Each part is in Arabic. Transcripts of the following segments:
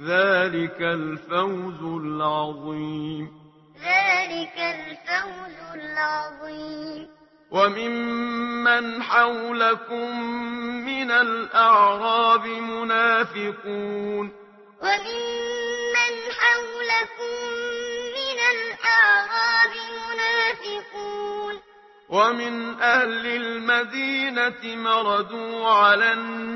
ذلك الفوز العظيم ذلك الفوز العظيم وممن حولكم من الأعراب منافقون وممن حولكم من الأعراب منافقون ومن أهل المدينة مردوا على النار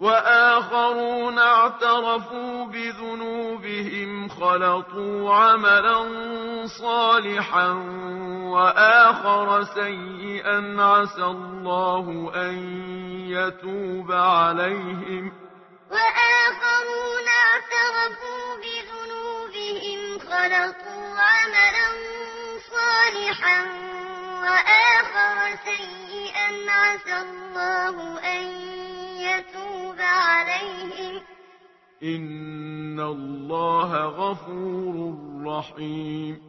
وآخرون اعترفوا بذنوبهم خلطوا عملا صالحا وآخر سيئا عسى الله أن يتوب عليهم. وآخرون اعترفوا بذنوبهم خلطوا عملا صالحا وآخر سيئا عسى الله أن إن الله غفور رحيم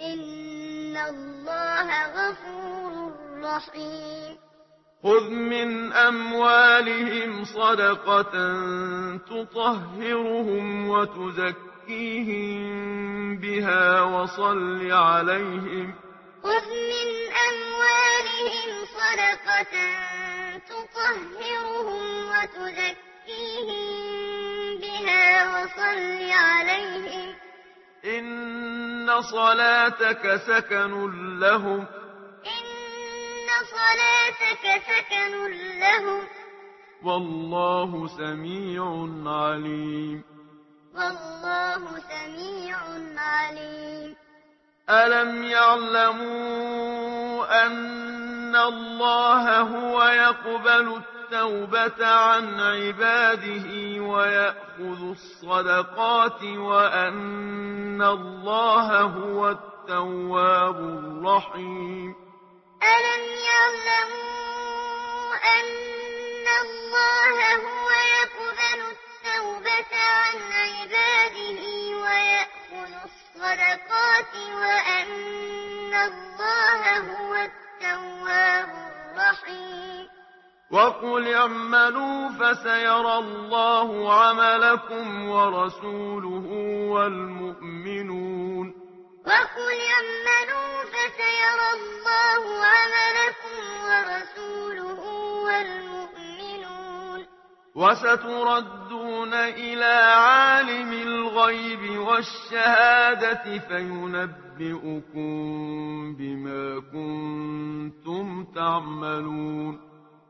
إن الله غفور رحيم خذ من أموالهم صدقة تطهرهم وتزكيهم بها وصل عليهم خذ من أموالهم صدقة تطهرهم إن صلاتك سكن لهم. إن صلاتك سكن لهم. والله سميع عليم. والله سميع عليم. ألم يعلموا أن الله هو يقبل التوبة؟ التوبة عن عباده ويأخذ الصدقات وأن الله هو التواب الرحيم ألم يعلموا أن الله هو يقبل التوبة عن عباده ويأخذ الصدقات وأن اعملوا فسيرى الله عملكم ورسوله والمؤمنون وقل اعملوا فسيرى الله عملكم ورسوله والمؤمنون وستردون إلى عالم الغيب والشهادة فينبئكم بما كنتم تعملون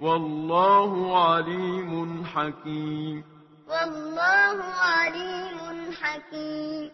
والله عليم حكيم والله عليم حكيم